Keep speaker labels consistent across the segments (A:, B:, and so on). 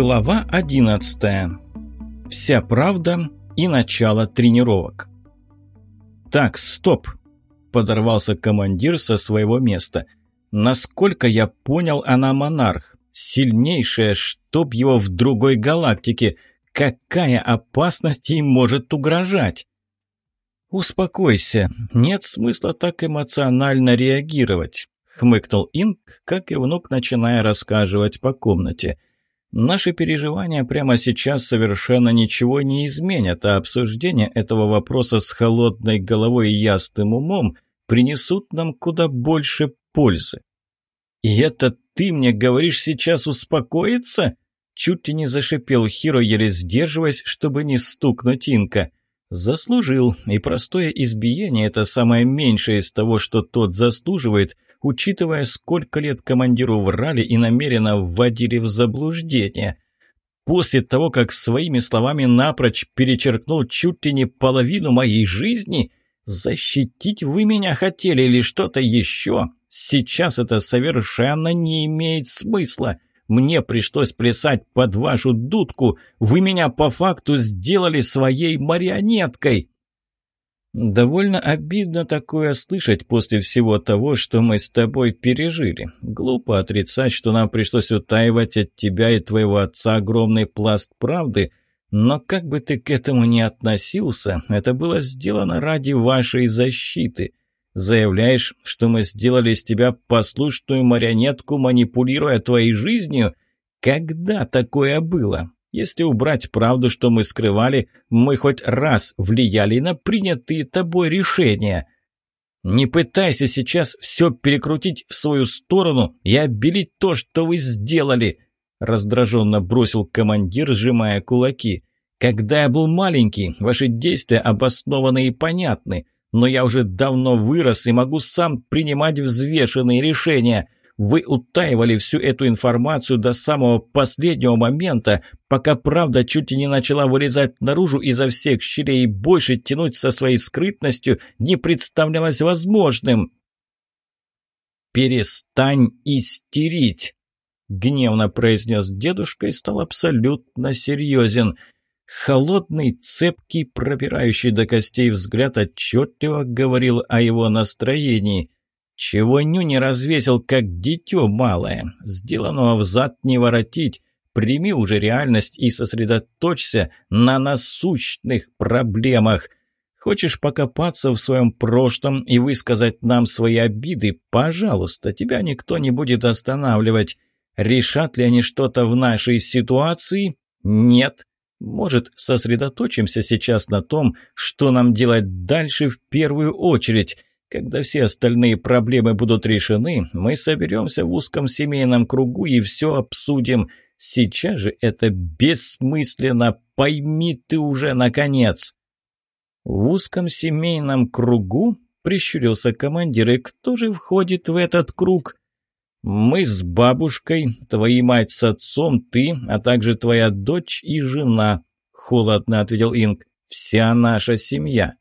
A: Глава 11. Вся правда и начало тренировок. «Так, стоп!» – подорвался командир со своего места. «Насколько я понял, она монарх. Сильнейшая, чтоб его в другой галактике. Какая опасность ей может угрожать?» «Успокойся. Нет смысла так эмоционально реагировать», – хмыкнул Инг, как и внук, начиная рассказывать по комнате – Наши переживания прямо сейчас совершенно ничего не изменят, а обсуждение этого вопроса с холодной головой и ясным умом принесут нам куда больше пользы. «И это ты мне говоришь сейчас успокоиться?» Чуть ли не зашипел Хиро, еле сдерживаясь, чтобы не стукнуть Инка. Заслужил, и простое избиение – это самое меньшее из того, что тот заслуживает – учитывая, сколько лет командиру врали и намеренно вводили в заблуждение. После того, как своими словами напрочь перечеркнул чуть ли не половину моей жизни, защитить вы меня хотели или что-то еще? Сейчас это совершенно не имеет смысла. Мне пришлось плясать под вашу дудку. Вы меня по факту сделали своей марионеткой. «Довольно обидно такое слышать после всего того, что мы с тобой пережили. Глупо отрицать, что нам пришлось утаивать от тебя и твоего отца огромный пласт правды, но как бы ты к этому ни относился, это было сделано ради вашей защиты. Заявляешь, что мы сделали из тебя послушную марионетку, манипулируя твоей жизнью? Когда такое было?» Если убрать правду, что мы скрывали, мы хоть раз влияли на принятые тобой решения. Не пытайся сейчас все перекрутить в свою сторону и обелить то, что вы сделали», — раздраженно бросил командир, сжимая кулаки. «Когда я был маленький, ваши действия обоснованы и понятны, но я уже давно вырос и могу сам принимать взвешенные решения». Вы утаивали всю эту информацию до самого последнего момента, пока правда чуть ли не начала вылезать наружу изо всех щелей и больше тянуть со своей скрытностью не представлялось возможным. «Перестань истерить!» — гневно произнес дедушка и стал абсолютно серьезен. Холодный, цепкий, пробирающий до костей взгляд отчетливо говорил о его настроении. Чего ню не развесил, как дитё малое? Сделанного взад не воротить. Прими уже реальность и сосредоточься на насущных проблемах. Хочешь покопаться в своем прошлом и высказать нам свои обиды? Пожалуйста, тебя никто не будет останавливать. Решат ли они что-то в нашей ситуации? Нет. Может, сосредоточимся сейчас на том, что нам делать дальше в первую очередь. Когда все остальные проблемы будут решены, мы соберемся в узком семейном кругу и все обсудим. Сейчас же это бессмысленно, пойми ты уже наконец. В узком семейном кругу прищурился командир, и кто же входит в этот круг? Мы с бабушкой, твоя мать с отцом, ты, а также твоя дочь и жена, холодно ответил Инг. Вся наша семья.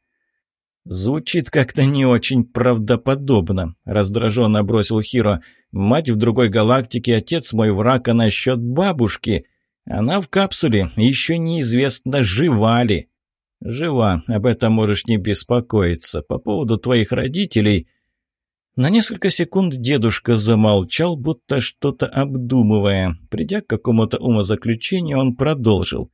A: «Звучит как-то не очень правдоподобно», — раздраженно бросил Хиро. «Мать в другой галактике, отец мой враг, а насчет бабушки. Она в капсуле, еще неизвестно, жива ли». «Жива, об этом можешь не беспокоиться. По поводу твоих родителей...» На несколько секунд дедушка замолчал, будто что-то обдумывая. Придя к какому-то умозаключению, он продолжил.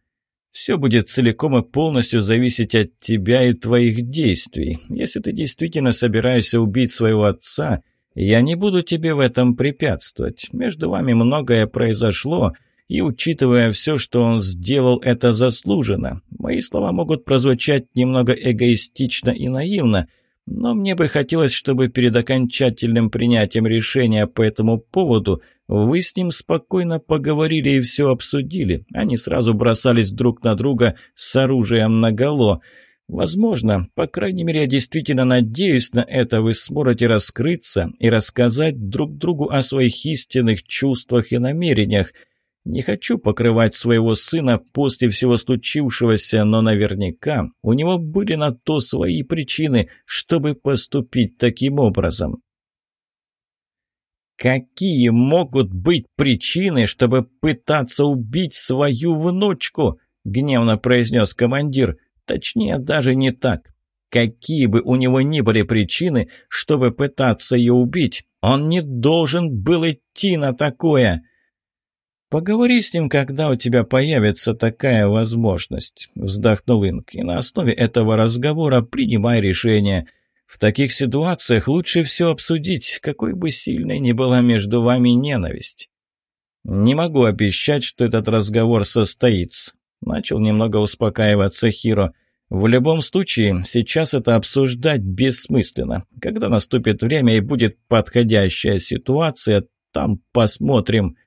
A: Все будет целиком и полностью зависеть от тебя и твоих действий. Если ты действительно собираешься убить своего отца, я не буду тебе в этом препятствовать. Между вами многое произошло, и, учитывая все, что он сделал, это заслужено. Мои слова могут прозвучать немного эгоистично и наивно, но мне бы хотелось, чтобы перед окончательным принятием решения по этому поводу – вы с ним спокойно поговорили и все обсудили. Они сразу бросались друг на друга с оружием наголо. Возможно, по крайней мере, я действительно надеюсь на это, вы сможете раскрыться и рассказать друг другу о своих истинных чувствах и намерениях. Не хочу покрывать своего сына после всего случившегося, но наверняка у него были на то свои причины, чтобы поступить таким образом. «Какие могут быть причины, чтобы пытаться убить свою внучку?» — гневно произнес командир. «Точнее, даже не так. Какие бы у него ни были причины, чтобы пытаться ее убить, он не должен был идти на такое». «Поговори с ним, когда у тебя появится такая возможность», — вздохнул Инк, «и на основе этого разговора принимай решение». В таких ситуациях лучше все обсудить, какой бы сильной ни была между вами ненависть. Не могу обещать, что этот разговор состоится. Начал немного успокаиваться Хиро. В любом случае, сейчас это обсуждать бессмысленно. Когда наступит время и будет подходящая ситуация, там посмотрим.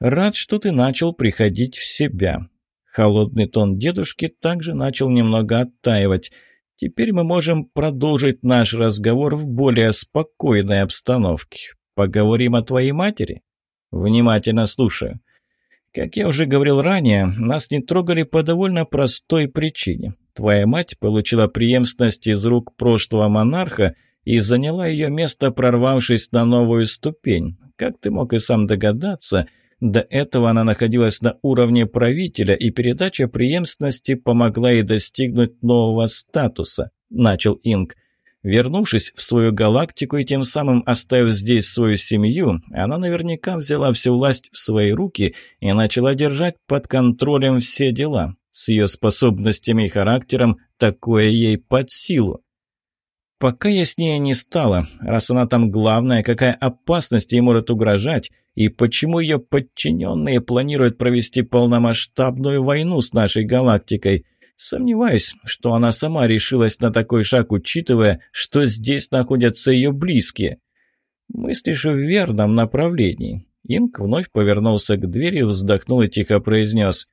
A: Рад, что ты начал приходить в себя. Холодный тон дедушки также начал немного оттаивать – Теперь мы можем продолжить наш разговор в более спокойной обстановке. Поговорим о твоей матери? Внимательно слушаю. Как я уже говорил ранее, нас не трогали по довольно простой причине. Твоя мать получила преемственность из рук прошлого монарха и заняла ее место, прорвавшись на новую ступень. Как ты мог и сам догадаться – до этого она находилась на уровне правителя, и передача преемственности помогла ей достигнуть нового статуса, начал Инг. Вернувшись в свою галактику и тем самым оставив здесь свою семью, она наверняка взяла всю власть в свои руки и начала держать под контролем все дела. С ее способностями и характером такое ей под силу. Пока яснее не стало, раз она там главная, какая опасность ей может угрожать, и почему ее подчиненные планируют провести полномасштабную войну с нашей галактикой. Сомневаюсь, что она сама решилась на такой шаг, учитывая, что здесь находятся ее близкие. Мыслишь в верном направлении. Инк вновь повернулся к двери, вздохнул и тихо произнес.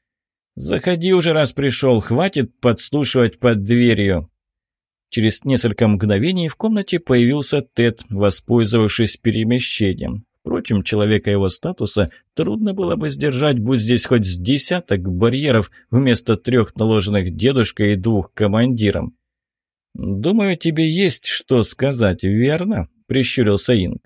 A: «Заходи уже, раз пришел, хватит подслушивать под дверью». Через несколько мгновений в комнате появился Тед, воспользовавшись перемещением. Впрочем, человека его статуса трудно было бы сдержать, будь здесь хоть с десяток барьеров вместо трех наложенных дедушкой и двух командиром. «Думаю, тебе есть что сказать, верно?» – прищурился Инг.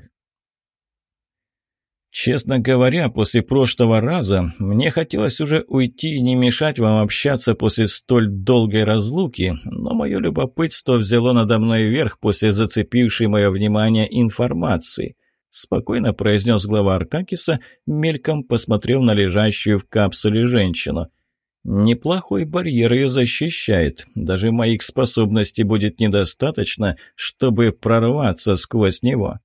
A: Честно говоря, после прошлого раза мне хотелось уже уйти и не мешать вам общаться после столь долгой разлуки, но мое любопытство взяло надо мной верх после зацепившей мое внимание информации спокойно произнес глава Аркакиса, мельком посмотрев на лежащую в капсуле женщину. «Неплохой барьер ее защищает. Даже моих способностей будет недостаточно, чтобы прорваться сквозь него».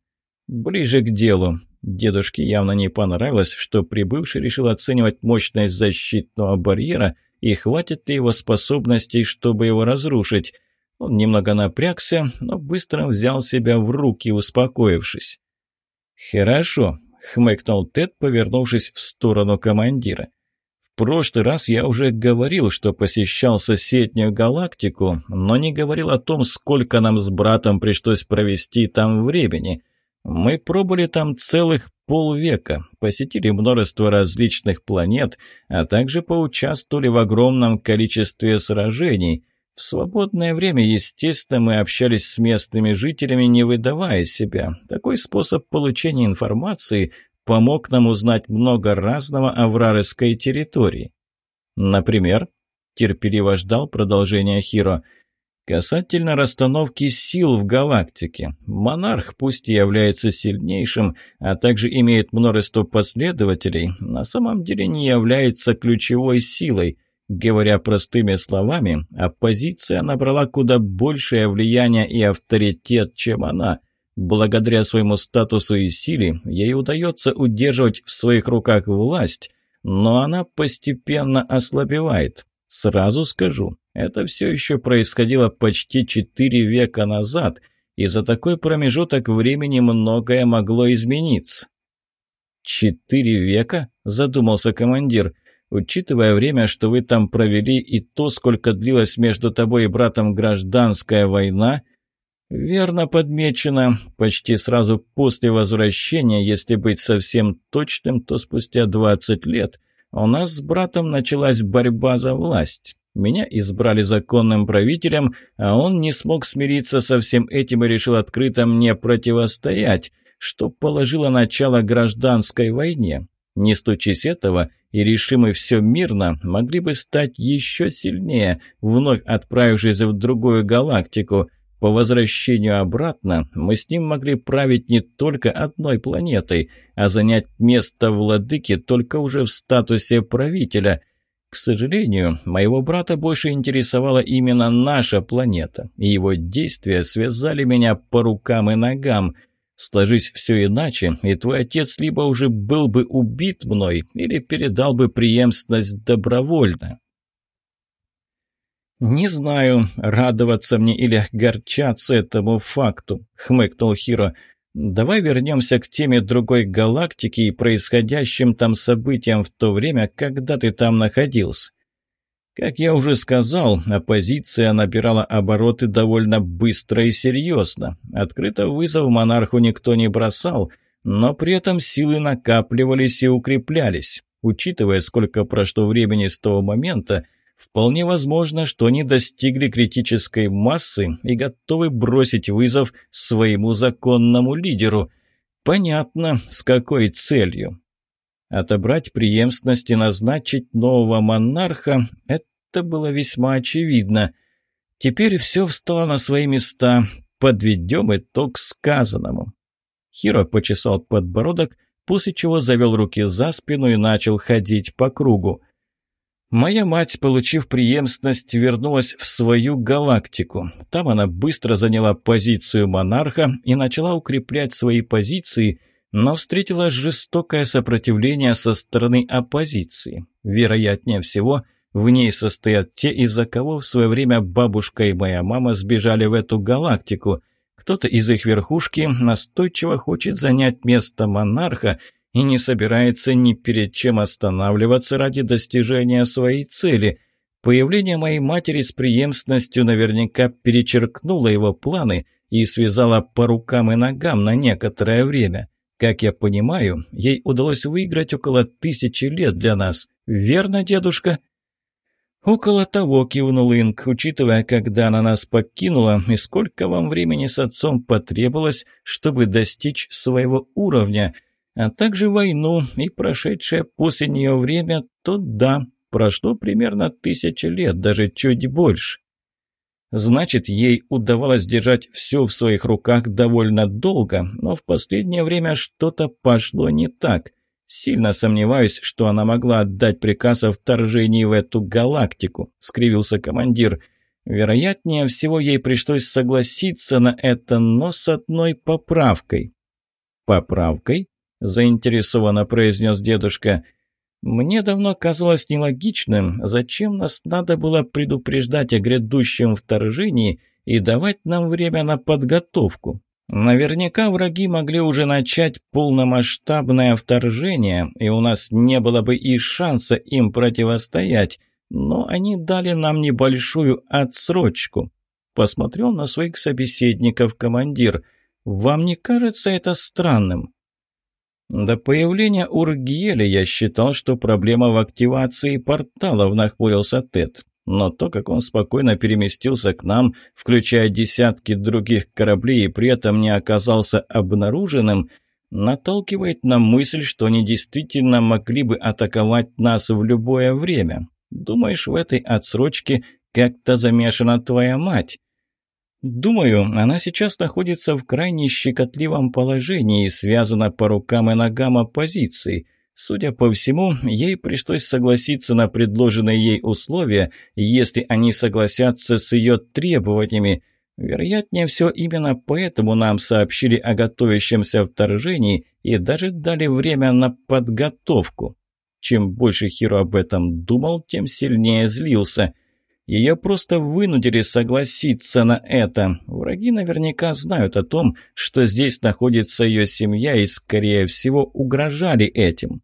A: «Ближе к делу». Дедушке явно не понравилось, что прибывший решил оценивать мощность защитного барьера и хватит ли его способностей, чтобы его разрушить. Он немного напрягся, но быстро взял себя в руки, успокоившись. «Хорошо», — хмыкнул Тед, повернувшись в сторону командира. «В прошлый раз я уже говорил, что посещал соседнюю галактику, но не говорил о том, сколько нам с братом пришлось провести там времени. Мы пробыли там целых полвека, посетили множество различных планет, а также поучаствовали в огромном количестве сражений». В свободное время, естественно, мы общались с местными жителями, не выдавая себя. Такой способ получения информации помог нам узнать много разного о врарской территории. Например, терпеливо ждал продолжения Хиро. Касательно расстановки сил в галактике. Монарх, пусть и является сильнейшим, а также имеет множество последователей, на самом деле не является ключевой силой – Говоря простыми словами, оппозиция набрала куда большее влияние и авторитет, чем она. Благодаря своему статусу и силе ей удается удерживать в своих руках власть, но она постепенно ослабевает. Сразу скажу, это все еще происходило почти четыре века назад, и за такой промежуток времени многое могло измениться. «Четыре века?» – задумался командир. Учитывая время, что вы там провели, и то, сколько длилась между тобой и братом гражданская война, верно подмечено, почти сразу после возвращения, если быть совсем точным, то спустя 20 лет, у нас с братом началась борьба за власть. Меня избрали законным правителем, а он не смог смириться со всем этим и решил открыто мне противостоять. что положило начало гражданской войне. Не стучись этого, и решимы все мирно, могли бы стать еще сильнее, вновь отправившись в другую галактику. По возвращению обратно мы с ним могли править не только одной планетой, а занять место владыки только уже в статусе правителя. К сожалению, моего брата больше интересовала именно наша планета, и его действия связали меня по рукам и ногам – Сложись все иначе, и твой отец либо уже был бы убит мной, или передал бы преемственность добровольно. «Не знаю, радоваться мне или горчаться этому факту», — хмыкнул Хиро. «Давай вернемся к теме другой галактики и происходящим там событиям в то время, когда ты там находился. Как я уже сказал, оппозиция набирала обороты довольно быстро и серьезно. Открыто вызов монарху никто не бросал, но при этом силы накапливались и укреплялись. Учитывая, сколько прошло времени с того момента, вполне возможно, что они достигли критической массы и готовы бросить вызов своему законному лидеру. Понятно, с какой целью. Отобрать преемственность и назначить нового монарха – это было весьма очевидно. Теперь все встало на свои места. Подведем итог сказанному. Хиро почесал подбородок, после чего завел руки за спину и начал ходить по кругу. Моя мать, получив преемственность, вернулась в свою галактику. Там она быстро заняла позицию монарха и начала укреплять свои позиции – но встретила жестокое сопротивление со стороны оппозиции. Вероятнее всего, в ней состоят те, из-за кого в свое время бабушка и моя мама сбежали в эту галактику. Кто-то из их верхушки настойчиво хочет занять место монарха и не собирается ни перед чем останавливаться ради достижения своей цели. Появление моей матери с преемственностью наверняка перечеркнуло его планы и связало по рукам и ногам на некоторое время. Как я понимаю, ей удалось выиграть около тысячи лет для нас. Верно, дедушка?» «Около того», — кивнул Инг, учитывая, когда она нас покинула, и сколько вам времени с отцом потребовалось, чтобы достичь своего уровня, а также войну и прошедшее после нее время, то да, прошло примерно тысяча лет, даже чуть больше. Значит, ей удавалось держать все в своих руках довольно долго, но в последнее время что-то пошло не так. Сильно сомневаюсь, что она могла отдать приказ о вторжении в эту галактику, скривился командир. Вероятнее всего, ей пришлось согласиться на это, но с одной поправкой. «Поправкой?» – заинтересованно произнес дедушка – мне давно казалось нелогичным, зачем нас надо было предупреждать о грядущем вторжении и давать нам время на подготовку. Наверняка враги могли уже начать полномасштабное вторжение, и у нас не было бы и шанса им противостоять, но они дали нам небольшую отсрочку. Посмотрел на своих собеседников командир. «Вам не кажется это странным?» До появления Ургиеля я считал, что проблема в активации порталов, нахмурился Тед. Но то, как он спокойно переместился к нам, включая десятки других кораблей и при этом не оказался обнаруженным, наталкивает на мысль, что они действительно могли бы атаковать нас в любое время. Думаешь, в этой отсрочке как-то замешана твоя мать? Думаю, она сейчас находится в крайне щекотливом положении и связана по рукам и ногам оппозиции. Судя по всему, ей пришлось согласиться на предложенные ей условия, если они согласятся с ее требованиями. Вероятнее всего, именно поэтому нам сообщили о готовящемся вторжении и даже дали время на подготовку. Чем больше Хиро об этом думал, тем сильнее злился – ее просто вынудили согласиться на это. Враги наверняка знают о том, что здесь находится ее семья и, скорее всего, угрожали этим.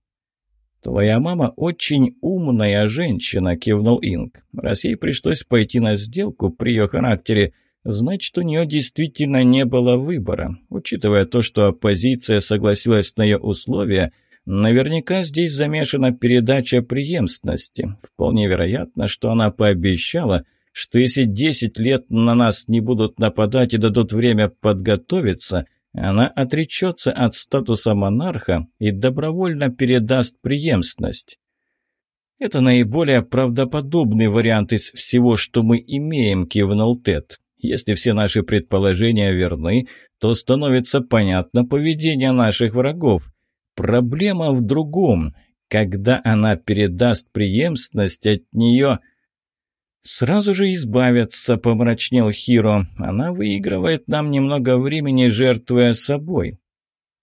A: «Твоя мама очень умная женщина», – кивнул Инг. «Раз ей пришлось пойти на сделку при ее характере, значит, у нее действительно не было выбора. Учитывая то, что оппозиция согласилась на ее условия – Наверняка здесь замешана передача преемственности. Вполне вероятно, что она пообещала, что если 10 лет на нас не будут нападать и дадут время подготовиться, Она отречется от статуса монарха и добровольно передаст преемственность. «Это наиболее правдоподобный вариант из всего, что мы имеем», – кивнул Тед. «Если все наши предположения верны, то становится понятно поведение наших врагов. Проблема в другом. Когда она передаст преемственность, от нее...» «Сразу же избавятся», — помрачнел Хиро. «Она выигрывает нам немного времени, жертвуя собой».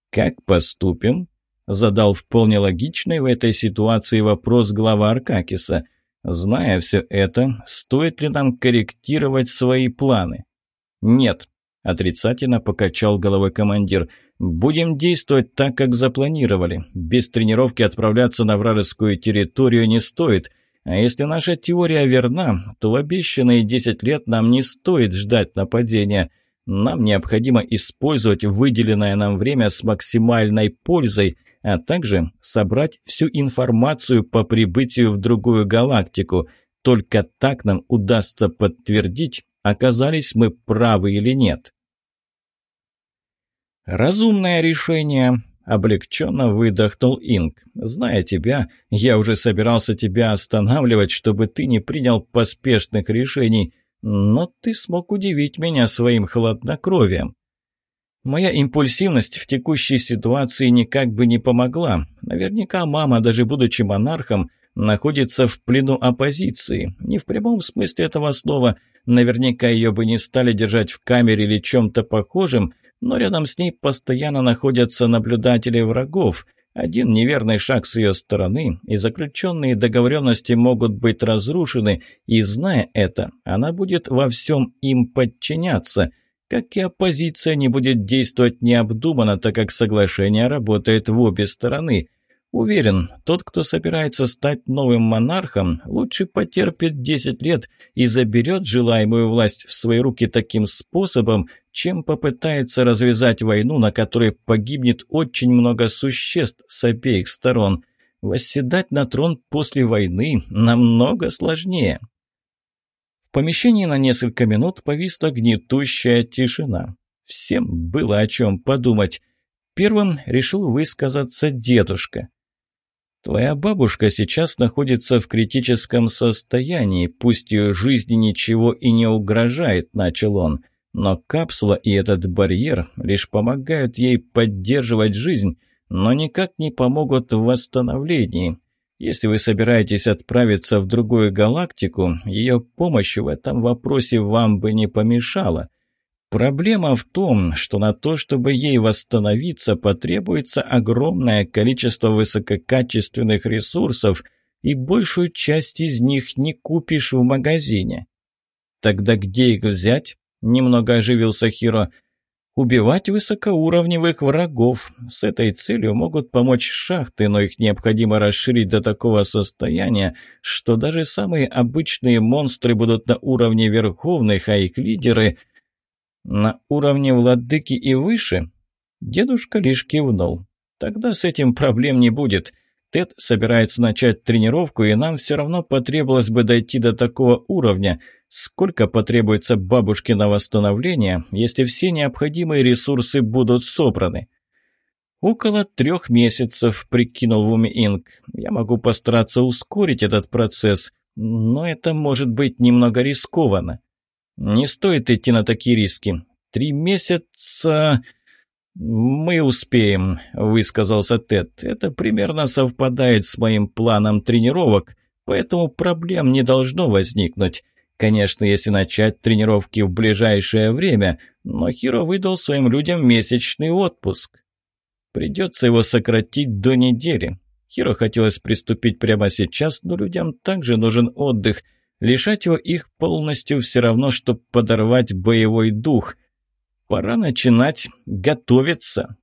A: «Как поступим?» Задал вполне логичный в этой ситуации вопрос глава Аркакиса. Зная все это, стоит ли нам корректировать свои планы? Нет, отрицательно покачал головой командир. Будем действовать так, как запланировали. Без тренировки отправляться на вражескую территорию не стоит. А если наша теория верна, то в обещанные 10 лет нам не стоит ждать нападения. Нам необходимо использовать выделенное нам время с максимальной пользой – а также собрать всю информацию по прибытию в другую галактику. Только так нам удастся подтвердить, оказались мы правы или нет. «Разумное решение», — облегченно выдохнул Инг. «Зная тебя, я уже собирался тебя останавливать, чтобы ты не принял поспешных решений, но ты смог удивить меня своим хладнокровием». Моя импульсивность в текущей ситуации никак бы не помогла. Наверняка мама, даже будучи монархом, находится в плену оппозиции. Не в прямом смысле этого слова. Наверняка ее бы не стали держать в камере или чем-то похожем, но рядом с ней постоянно находятся наблюдатели врагов. Один неверный шаг с ее стороны, и заключенные договоренности могут быть разрушены, и, зная это, она будет во всем им подчиняться – как и оппозиция не будет действовать необдуманно, так как соглашение работает в обе стороны. Уверен, тот, кто собирается стать новым монархом, лучше потерпит 10 лет и заберет желаемую власть в свои руки таким способом, чем попытается развязать войну, на которой погибнет очень много существ с обеих сторон. Восседать на трон после войны намного сложнее помещении на несколько минут повисла гнетущая тишина. Всем было о чем подумать. Первым решил высказаться дедушка. «Твоя бабушка сейчас находится в критическом состоянии, пусть ее жизни ничего и не угрожает», — начал он. «Но капсула и этот барьер лишь помогают ей поддерживать жизнь, но никак не помогут в восстановлении. Если вы собираетесь отправиться в другую галактику, ее помощь в этом вопросе вам бы не помешала. Проблема в том, что на то, чтобы ей восстановиться, потребуется огромное количество высококачественных ресурсов, и большую часть из них не купишь в магазине. Тогда где их взять? Немного оживился Хиро. Убивать высокоуровневых врагов. С этой целью могут помочь шахты, но их необходимо расширить до такого состояния, что даже самые обычные монстры будут на уровне верховных, а их лидеры на уровне владыки и выше. Дедушка лишь кивнул. Тогда с этим проблем не будет. Тед собирается начать тренировку, и нам все равно потребовалось бы дойти до такого уровня – Сколько потребуется бабушке на восстановление, если все необходимые ресурсы будут собраны? «Около трех месяцев», — прикинул в уме Инг. «Я могу постараться ускорить этот процесс, но это может быть немного рискованно. Не стоит идти на такие риски. Три месяца...» «Мы успеем», — высказался Тед. «Это примерно совпадает с моим планом тренировок, поэтому проблем не должно возникнуть. Конечно, если начать тренировки в ближайшее время, но Хиро выдал своим людям месячный отпуск. Придется его сократить до недели. Хиро хотелось приступить прямо сейчас, но людям также нужен отдых. Лишать его их полностью все равно, чтобы подорвать боевой дух. Пора начинать готовиться.